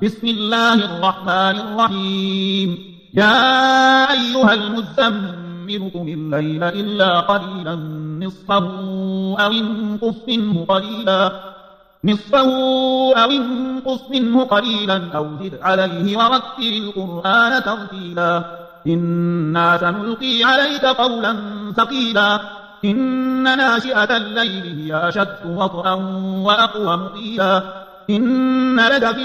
بسم الله الرحمن الرحيم. يا أيها المزمل قم الليل إلا قليلا نصفه أو انقص منه قليلا نصفه أو انقص منه قليلا أو زد عليه ورتل القرآن ترتيلا. إنا سنلقي عليك قولا ثقيلا. إن ناشئة الليل هي أشد وطئا وأقوم قيلا إن لك في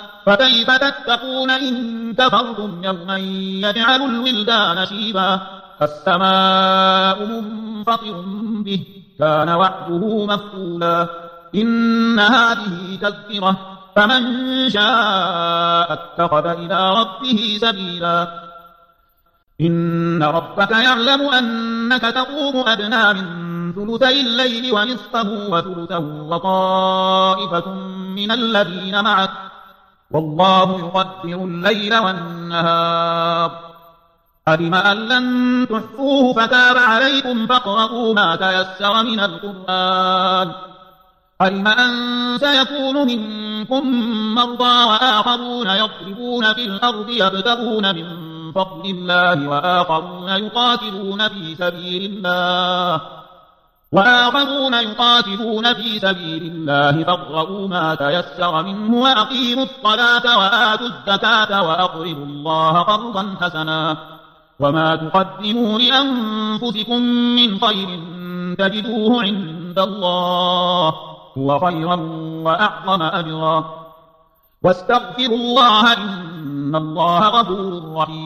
فكيف تتقون إن كفرتم يوما يجعل الولدان شيبا؟ السماء منفطر به كان وعده مفعولا. إن هذه تذكرة فمن شاء اتخذ إلى ربه سبيلا. إن ربك يعلم أنك تقوم أدنى من ثلثي الليل ونصفه وثلثه وطائفة من الذين معك. والله يقدر الليل والنهار. علم أن لن تحفوه فتاب عليكم فاقرؤوا ما تيسر من القرآن. علم أن سيكون منكم مرضى وآخرون يضربون في الأرض يبتغون من فضل الله وآخرون يقاتلون في سبيل الله. وآخرون يقاتلون في سبيل الله فاقرؤوا ما تيسر منه وأقيموا الصلاة وآتوا الزكاة وأقرضوا الله قرضا حسنا وما تقدموا لأنفسكم من خير تجدوه عند الله هو خيرا وأعظم أجرا واستغفروا الله إن الله غفور رحيم